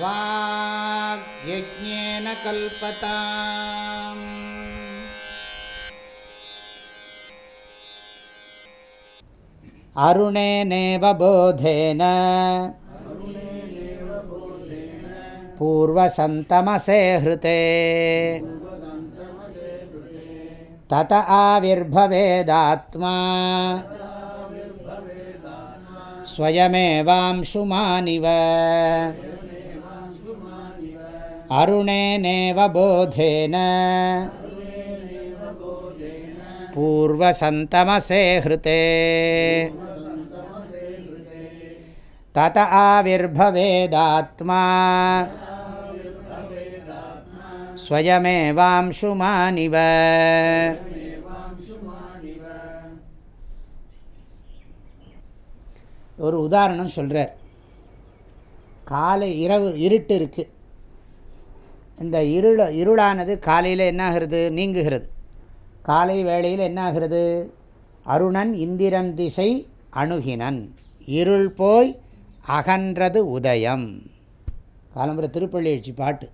वाग्यज्ञेन कल्पताम्। अरुणेनेव बोधेन। पूर्वसन्तमसे हृते। तत आविर्भवेदात्मा। स्वयमेवांशुमानिव। अरुणेनेव बोधेन पूर्वसन्तमसे हृते तत आविर्भवेदात्मा स्वयमेवांशुमानिव ஒரு உதாரணம் சொல்கிறார் காலை இரவு இருட்டு இருக்குது இந்த இருள இருளானது காலையில் என்னாகிறது? நீங்குகிறது. காலை வேளையில் என்னாகிறது? அருணன் இந்திரன் திசை அணுகினன். இருள் போய் அகன்றது உதயம். காலம்புற திருப்பள்ளி எழுச்சி பாட்டு.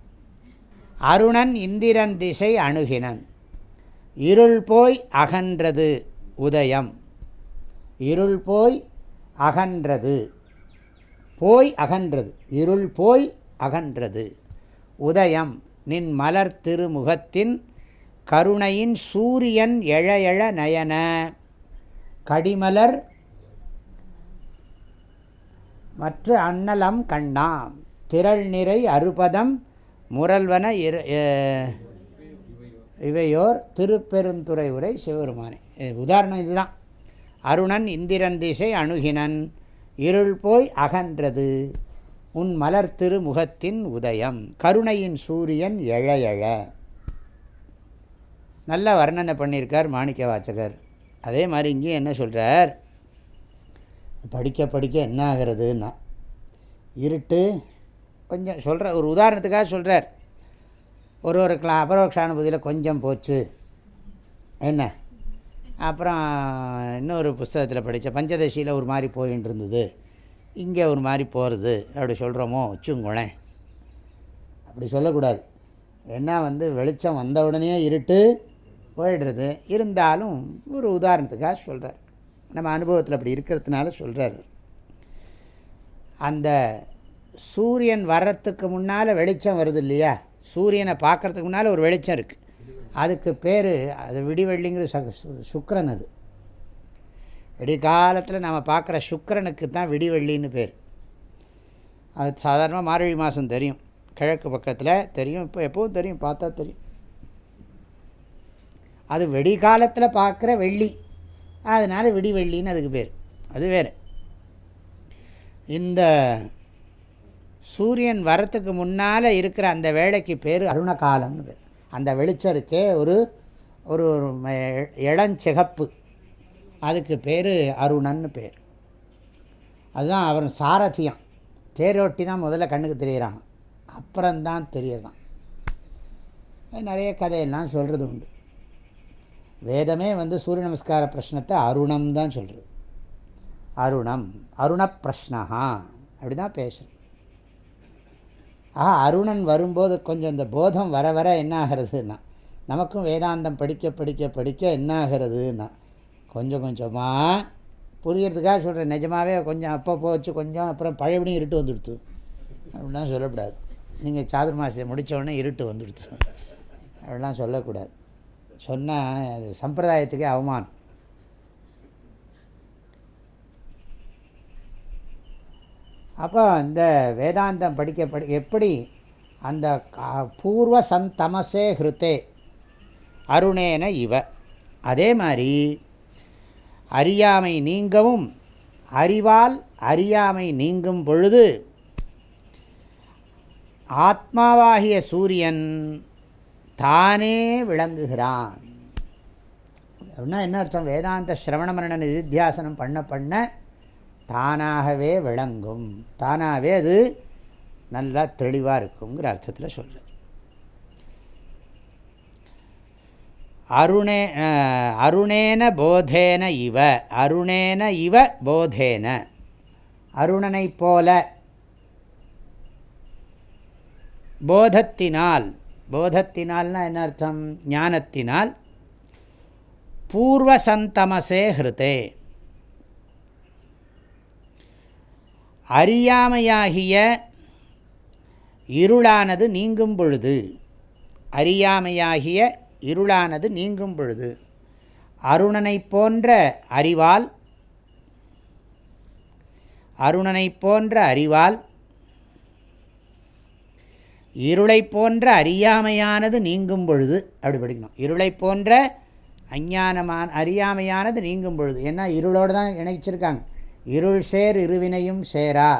அருணன் இந்திரன் திசை அணுகினன். இருள் போய் அகன்றது உதயம். இருள் போய் அகன்றது. போய் அகன்றது. இருள் போய் அகன்றது. உதயம். நின் மலர் திருமுகத்தின் கருணையின் சூரியன் எழ எழ நயன. கடிமலர் மற்ற அன்னலம் கண்ணாம். திரள் நிறை அறுபதம் முரல்வன இவையோர் திருப்பெருந்துறை உரை சிவபெருமானே. உதாரணம் இதுதான். அருணன் இந்திரன் திசை அணுகினன். இருள் போய் அகன்றது. உன் மலர் திருமுகத்தின் உதயம். கருணையின் சூரியன் எழ எழ. நல்ல வர்ணனை பண்ணியிருக்கார் மாணிக்க வாச்சகர் அதே மாதிரி இங்கேயும் என்ன சொல்கிறார் படிக்க படிக்க என்ன ஆகிறதுன்னா இருட்டு கொஞ்சம் சொல்கிற ஒரு உதாரணத்துக்காக சொல்கிறார் ஒரு ஒரு கிளா அபரோக்ஷானுபதியில் கொஞ்சம் போச்சு. என்ன? அப்புறம் இன்னொரு புஸ்தகத்தில் படித்த பஞ்சதசியில் ஒரு மாதிரி போயின்னு இருந்தது இங்கே ஒரு மாதிரி போகிறது. அப்படி சொல்கிறோமோ? வச்சுங்கோளேன் அப்படி சொல்லக்கூடாது. ஏன்னா வந்து வெளிச்சம் வந்த உடனே இருட்டு போயிடுறது. இருந்தாலும் ஒரு உதாரணத்துக்காக சொல்கிறார். நம்ம அனுபவத்தில் அப்படி இருக்கிறதுனால சொல்கிறார் அந்த சூரியன் வர்றதுக்கு முன்னால் வெளிச்சம் வருது இல்லையா? சூரியனை பார்க்குறதுக்கு முன்னால் ஒரு வெளிச்சம் இருக்குது அதுக்கு பேர் அது விடிவெள்ளிங்கிற ச சுக்கரன் அது. விடிகாலத்தில் நம்ம பார்க்குற சுக்கரனுக்கு தான் விடிவெள்ளின்னு பேர். அது சாதாரணமாக மார்கழி மாதம் தெரியும். கிழக்கு பக்கத்தில் தெரியும் இப்போ எப்போவும் தெரியும் பார்த்தா தெரியும். அது வெடிகாலத்தில் பார்க்குற வெள்ளி. அதனால் விடிவெள்ளின்னு அதுக்கு பேர். அது வேறு. இந்த சூரியன் வரத்துக்கு முன்னால் இருக்கிற அந்த வேலைக்கு பேர் அருணகாலம்னு பேர். அந்த வெளிச்சம் இருக்கே ஒரு ஒரு இளஞ்சிகப்பு. அதுக்கு பேர் அருணன்னு பேர். அதுதான் அவர் சாரதியம். தேரோட்டி தான் முதல்ல கண்ணுக்கு தெரிகிறாங்க அப்புறம்தான் தெரியறான் நிறைய கதையெல்லாம் சொல்கிறது உண்டு. வேதமே வந்து சூரிய நமஸ்கார பிரச்சனத்தை அருணம் தான் சொல்கிறது அருணம் அருண பிரஷ்னா அப்படி தான் பேசுகிறேன் ஆஹா அருணன் வரும்போது கொஞ்சம் இந்த போதம் வர வர என்ன ஆகிறதுன்னா நமக்கும் வேதாந்தம் படிக்க படிக்க படிக்க என்ன ஆகிறதுன்னா கொஞ்சம் கொஞ்சமாக புரிகிறதுக்காக சொல்கிறேன் நிஜமாகவே கொஞ்சம் அப்பப்போ வச்சு கொஞ்சம் அப்புறம் பழையபடியும் இருட்டு வந்துடுத்து. அப்படிலாம் சொல்லக்கூடாது. நீங்கள் சாதுர் மாதத்தை முடித்தோடனே இருட்டு வந்துடுத்து. அப்படிலாம் சொல்லக்கூடாது. சொன்னால் அது சம்பிரதாயத்துக்கே அவமானம். அப்போ இந்த வேதாந்தம் படிக்க படி எப்படி அந்த பூர்வ சந்தமசே ஹிருத்தே அருணேன இவ. அதே மாதிரி அறியாமை நீங்கவும் அறிவால் அறியாமை நீங்கும் பொழுது ஆத்மாவாகிய சூரியன் தானே விளங்குகிறான். அப்படின்னா என்ன அர்த்தம்? வேதாந்த சிரவண மரண நிதித்தியாசனம் பண்ண பண்ண தானாகவே விளங்கும். தானாகவே அது நல்லா தெளிவாக இருக்குங்கிற அர்த்தத்தில் சொல்கிறது அருணே அருணேன போதேன இவ அருணேன இவ போதேன. அருணனை போல போதத்தினால் போதத்தினால்னா என்ன அர்த்தம்? ஞானத்தினால் பூர்வசந்தமசே ஹிருதே. அறியாமையாகிய இருளானது நீங்கும் பொழுது அறியாமையாகிய இருளானது நீங்கும் பொழுது அருணனை போன்ற அறிவால் அருணனை போன்ற அறிவால் இருளை போன்ற அறியாமையானது நீங்கும் பொழுது அப்படி படிக்கணும். இருளை போன்ற அஞ்ஞானமான அறியாமையானது நீங்கும் பொழுது ஏன்னா இருளோடு தான் இணைச்சிருக்காங்க. இருள் சேர் இருவினையும் சேரா.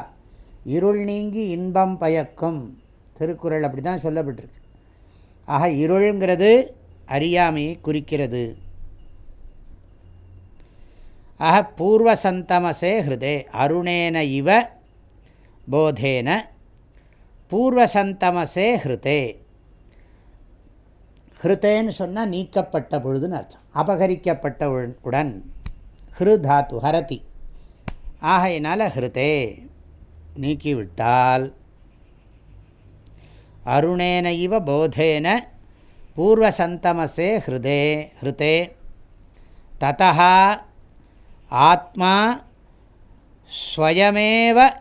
இருள் நீங்கி இன்பம் பயக்கும். திருக்குறள் அப்படி தான் சொல்லப்பட்டிருக்கு. ஆக இருளுங்கிறது அறியாமையை குறிக்கிறது. ஆக பூர்வசந்தமசே ஹிருதே அருணேன இவ போதேன பூர்வசந்தமசே ஹிருதே. ஹிருதேன்னு சொன்னால் நீக்கப்பட்ட பொழுதுன்னு அர்த்தம். அபகரிக்கப்பட்ட உடன். ஹிருதாத்து ஹரதி. ஆகையினால் ஹிருதே நீக்கிவிட்டால். அருணேன இவ போதேன பூர்வசந்தமசே ஹிருதே ஹிருதே ததா ஆத்மா ஸ்வயமேவ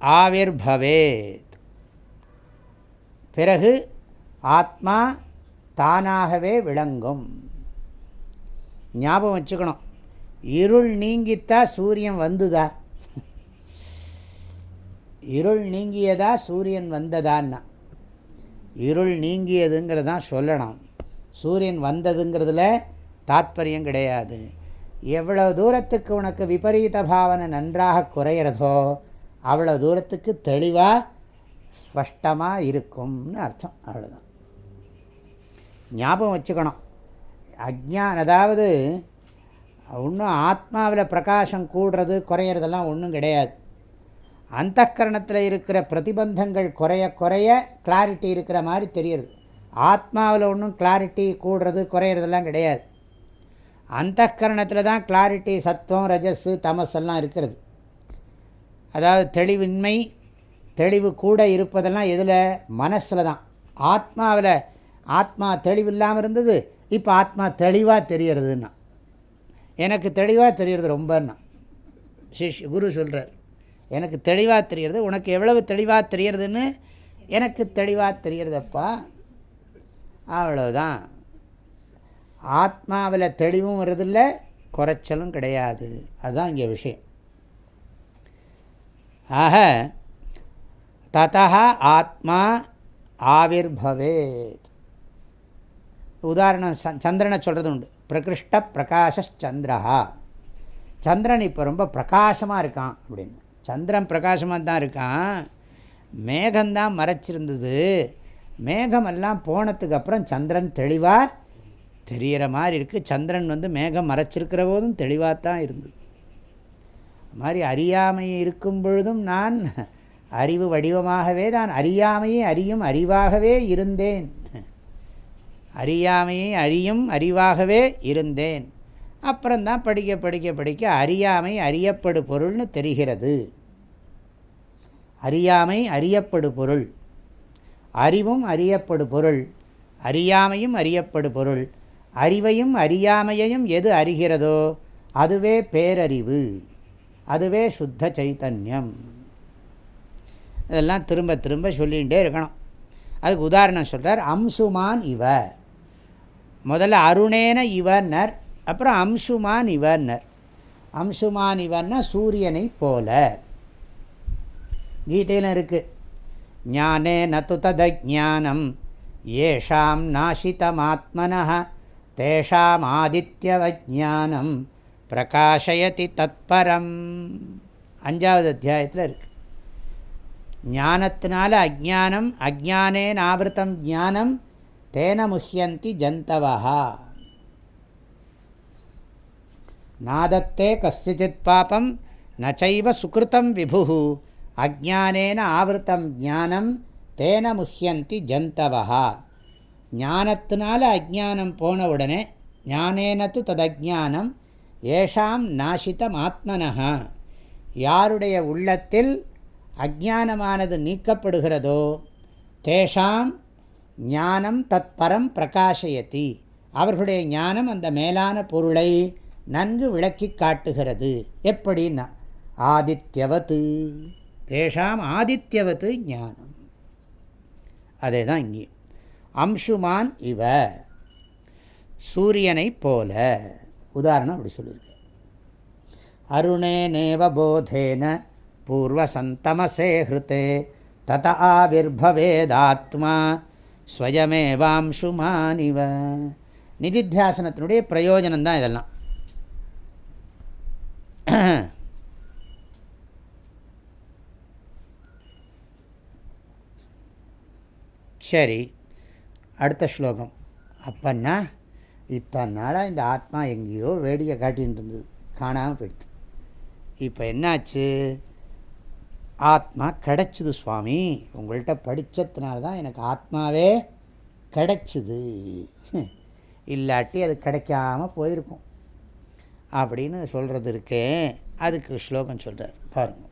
ஆவிர்பவேத் பிறகு ஆத்மா தானாகவே விளங்கும். ஞாபகம் வச்சுக்கணும். இருள் நீங்கித்தா சூரியன் வந்துதா? இருள் நீங்கியதா சூரியன் வந்ததான்னா? இருள் நீங்கியதுங்கிறதான் சொல்லணும். சூரியன் வந்ததுங்கிறதுல தாத்பரியம் கிடையாது. எவ்வளோ தூரத்துக்கு உனக்கு விபரீத பாவனை நன்றாக குறையிறதோ அவ்வளோ தூரத்துக்கு தெளிவாக ஸ்பஷ்டமாக இருக்கும்னு அர்த்தம். அவ்வளோதான் ஞாபகம் வச்சுக்கணும். அஜ்ஞான் அதாவது ஒன்றும் ஆத்மாவில் பிரகாசம் கூடுறது குறையிறதெல்லாம் ஒன்றும் கிடையாது. அந்த கரணத்தில் இருக்கிற பிரதிபந்தங்கள் குறைய குறைய கிளாரிட்டி இருக்கிற மாதிரி தெரியுது ஆத்மாவில் ஒன்றும் கிளாரிட்டி கூடுறது குறையிறதெல்லாம் கிடையாது. அந்த கரணத்தில் தான் கிளாரிட்டி சத்துவம் ரஜஸ்ஸு தமசெல்லாம் இருக்கிறது. அதாவது தெளிவின்மை தெளிவு கூட இருப்பதெல்லாம் எதில்? மனசில் தான். ஆத்மாவில் ஆத்மா தெளிவில்லாமல் இருந்தது இப்போ ஆத்மா தெளிவாக தெரியறதுன்னா. எனக்கு தெளிவாக தெரியறது ரொம்பன்னா. சிஷ் குரு சொல்கிறார் எனக்கு தெளிவாக தெரியறது உனக்கு எவ்வளவு தெளிவாக தெரியறதுன்னு எனக்கு தெளிவாக தெரியறதப்பா. அவ்வளோதான் ஆத்மாவில் தெளிவும் வருதில்ல குறைச்சலும் கிடையாது. அதுதான் இங்கே விஷயம். ஆக ததா ஆத்மா ஆவிர்பவேத். உதாரணம் சந்திரனை சொல்கிறது உண்டு. பிரகிருஷ்ட பிரகாஷந்திரா சந்திரன் இப்போ ரொம்ப பிரகாசமாக இருக்கான் அப்படின்னு. சந்திரன் பிரகாசமாக தான் இருக்கான். மேகம்தான் மறைச்சிருந்தது. மேகமெல்லாம் போனதுக்கு அப்புறம் சந்திரன் தெளிவாக தெரிகிற மாதிரி இருக்குது சந்திரன் வந்து மேகம் மறைச்சிருக்கிற போதும் தெளிவாக தான் இருந்தது. மாதிரி அறியாமை இருக்கும் பொழுதும் நான் அறிவு வடிவமாகவே தான் அறியாமையை அறியும் அறிவாகவே இருந்தேன். அறியாமையை அறியும் அறிவாகவே இருந்தேன். அப்புறம்தான் படிக்க படிக்க படிக்க அறியாமை அறியப்படு பொருள்னு தெரிகிறது. அறியாமை அறியப்படு பொருள். அறிவும் அறியப்படு பொருள். அறியாமையும் அறியப்படு பொருள். அறிவையும் அறியாமையையும் எது அறிகிறதோ அதுவே பேரறிவு. அதுவே சுத்த சைத்தன்யம். இதெல்லாம் திரும்ப திரும்ப சொல்லிகிட்டே இருக்கணும். அதுக்கு உதாரணம் சொல்கிறார் அம்சுமான் இவ. முதல்ல அருணேன இவன்னர் அப்புறம் அம்சுமான் இவர்னர். அம்சுமான் இவர்னா சூரியனை போல. கீதையில் இருக்குது ஞானே நத்து ததஜானம் ஏஷாம் நாசிதமாத்மன தேஷாம் ஆதித்யவஜானம் பிரகாஷயதி தத்பரம். அஞ்சாவது அத்தியாயத்தில் இருக்குது ஞானத்தினால அஜானம் அஜானேன் ஆவிரத்தம் ஜானம் தேன முஹியந்தி ஜந்தவா நாதத்தே கசிச்சித் பாபம் நச்சைவ சுகிருத்தம் விபு அஜானேன ஆவருத்தம் ஜானம் தேன முஹியந்தி ஜந்தவா ஞானத்தினால அஜானம் போன உடனே ஞானேனத்து ததஜானம் ஏஷாம் நாசித்தம் ஆத்மனஹா யாருடைய உள்ளத்தில் அஜானமானது நீக்கப்படுகிறதோ தேஷாம் ஞானம் தத் பிரகாசயத்தி அவர்களுடைய ஞானம் அந்த மேலான பொருளை நன்கு விளக்கி காட்டுகிறது. எப்படின்னா ஆதித்யவத்து. தேஷாம் ஆதித்யவத்து ஞானம். அதே தான் இங்கே. அம்சுமான் இவ சூரியனைப் போல. உதாரணம் அப்படி சொல்லியிருக்கு. அருணே நேவபோதேன பூர்வசந்தமசே ஹிருத்தே தத ஆவிர்பவேதாத்மா ஸ்வயமேவாம்சுமானிவ நிதித்தியாசனத்தினுடைய பிரயோஜனம்தான் இதெல்லாம். சரி அடுத்த ஸ்லோகம். அப்பன்னா இத்தனை நாளாக இந்த ஆத்மா எங்கேயோ வேடிக்கை காட்டின்னு இருந்தது. காணாமல் போயிடுது இப்போ என்னாச்சு? ஆத்மா கிடச்சிது சுவாமி. உங்கள்கிட்ட படித்ததுனால தான் எனக்கு ஆத்மாவே கிடச்சிது. இல்லாட்டி அது கிடைக்காம போயிருக்கும். அப்படின்னு சொல்கிறது இருக்கே. அதுக்கு ஸ்லோகம் சொல்கிறார் பாருங்கள்